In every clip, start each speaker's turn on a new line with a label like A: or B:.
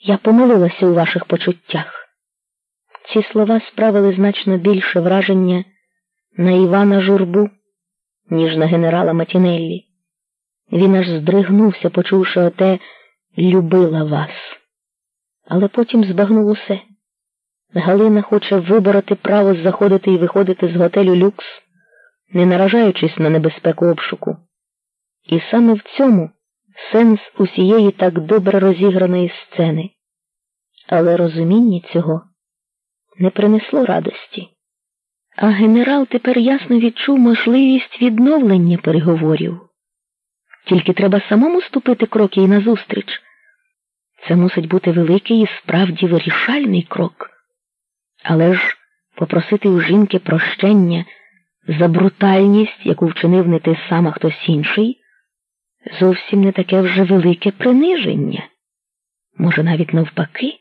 A: Я помилилася у ваших почуттях. Ці слова справили значно більше враження на Івана Журбу, ніж на генерала Матінеллі. Він аж здригнувся, почувши оте любила вас. Але потім збагнув усе. Галина хоче вибороти право заходити і виходити з готелю люкс, не наражаючись на небезпеку обшуку. І саме в цьому сенс усієї так добре розіграної сцени. Але розуміння цього не принесло радості. А генерал тепер ясно відчув можливість відновлення переговорів. Тільки треба самому ступити кроки і назустріч. Це мусить бути великий і справді вирішальний крок. Але ж попросити у жінки прощення за брутальність, яку вчинив не ти сам, а хтось інший, зовсім не таке вже велике приниження. Може, навіть навпаки,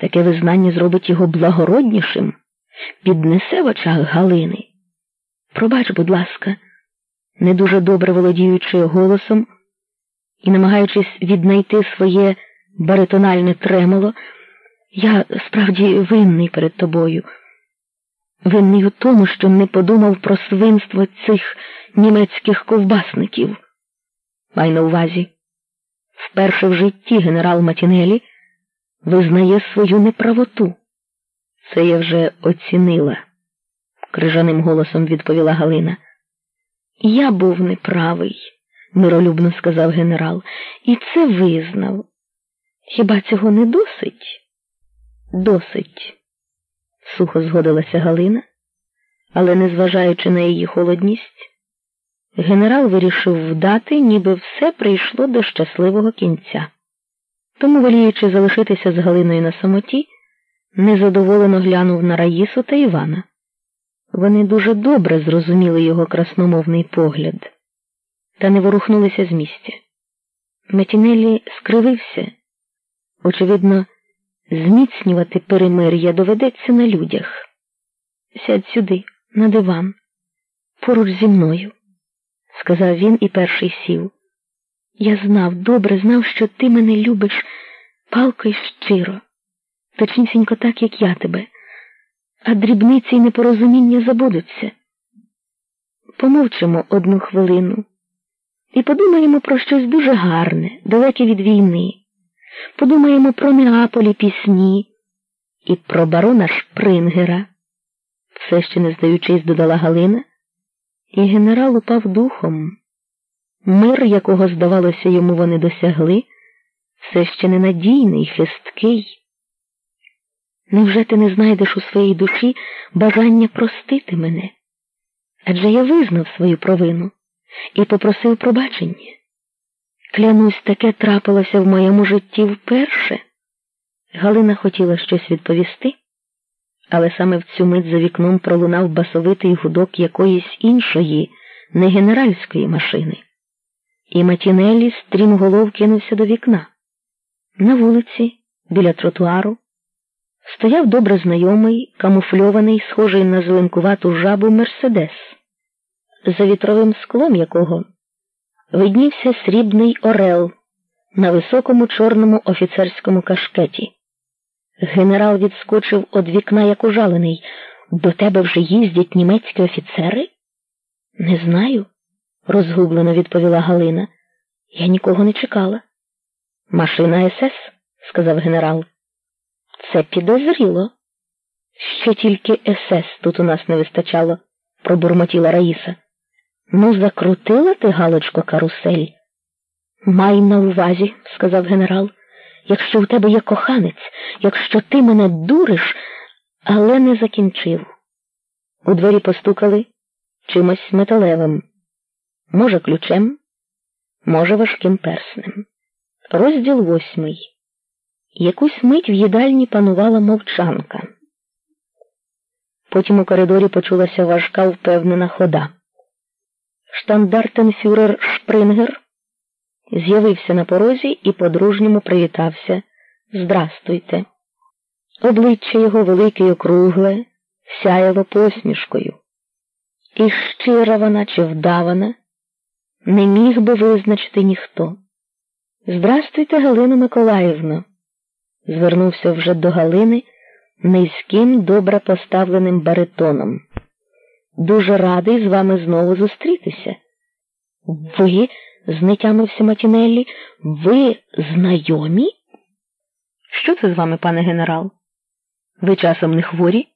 A: таке визнання зробить його благороднішим, піднесе в очах Галини. Пробач, будь ласка, не дуже добре володіючи голосом і намагаючись віднайти своє баритональне тремоло, я справді винний перед тобою. Винний у тому, що не подумав про свинство цих німецьких ковбасників. Май на увазі, вперше в житті генерал Матінелі визнає свою неправоту. Це я вже оцінила, крижаним голосом відповіла Галина. Я був неправий, миролюбно сказав генерал, і це визнав. Хіба цього не досить? Досить, сухо згодилася Галина, але, незважаючи на її холодність, генерал вирішив вдати, ніби все прийшло до щасливого кінця. Тому, воліючи залишитися з Галиною на самоті, незадоволено глянув на Раїсу та Івана. Вони дуже добре зрозуміли його красномовний погляд, та не ворухнулися з місця. Метінелі скривився. Очевидно, зміцнювати перемир'я доведеться на людях. Сядь сюди, на диван, поруч зі мною, сказав він і перший сів. Я знав, добре знав, що ти мене любиш палко й щиро, точнісінько так, як я тебе, а дрібниці й непорозуміння забудуться. Помовчимо одну хвилину і подумаємо про щось дуже гарне, далеке від війни. Подумаємо про Неаполі пісні і про барона Шпрингера, все ще не здаючись, додала Галина, і генерал упав духом. Мир, якого, здавалося, йому вони досягли, все ще ненадійний, хисткий. Невже ти не знайдеш у своїй душі бажання простити мене? Адже я визнав свою провину і попросив пробачення. Клянусь, таке трапилося в моєму житті вперше. Галина хотіла щось відповісти, але саме в цю мить за вікном пролунав басовитий гудок якоїсь іншої, не генеральської машини. І Матінелі стрімголов кинувся до вікна. На вулиці, біля тротуару, стояв добре знайомий, камуфльований, схожий на зеленкувату жабу Мерседес, за вітровим склом якого виднівся срібний орел на високому чорному офіцерському кашкеті. Генерал відскочив од вікна, як ужалений. До тебе вже їздять німецькі офіцери? Не знаю, розгублено відповіла Галина. Я нікого не чекала. Машина СС, сказав генерал. Це підозріло. Ще тільки СС тут у нас не вистачало, пробурмотіла Раїса. Ну, закрутила ти, Галочко, карусель? Май на увазі, сказав генерал, якщо в тебе є коханець, якщо ти мене дуриш, але не закінчив. У двері постукали чимось металевим, може, ключем, може, важким перснем. Розділ восьмий. Якусь мить в їдальні панувала мовчанка. Потім у коридорі почулася важка впевнена хода штандартенфюрер Шпрингер з'явився на порозі і по-дружньому привітався. Здрастуйте. Обличчя його велике й округле, сяяло посмішкою. І щира вона чи вдавана, не міг би визначити ніхто. Здрастуйте, Галина Миколаївна. звернувся вже до Галини низьким, добре поставленим баритоном. Дуже радий з вами знову зустрітися. Ви, знетямився Матінеллі, ви знайомі? Що це з вами, пане генерал? Ви часом не хворі?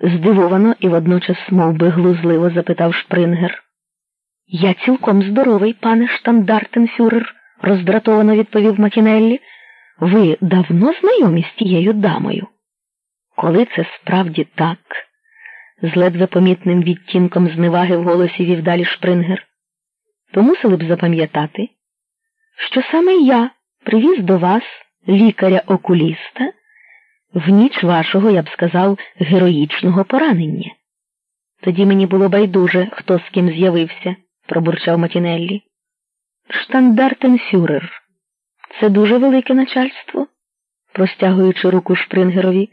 A: здивовано і водночас мов би, глузливо запитав Шпрингер. Я цілком здоровий, пане штандартенфюрер, роздратовано відповів Матінеллі. Ви давно знайомі з тією дамою? Коли це справді так, з ледве помітним відтінком зневаги в голосі вів далі Шпрингер, то мусили б запам'ятати, що саме я привіз до вас лікаря-окуліста в ніч вашого, я б сказав, героїчного поранення. Тоді мені було байдуже, хто з ким з'явився, пробурчав Матінеллі. Штандартенфюрер. Це дуже велике начальство, простягуючи руку Шпрингерові.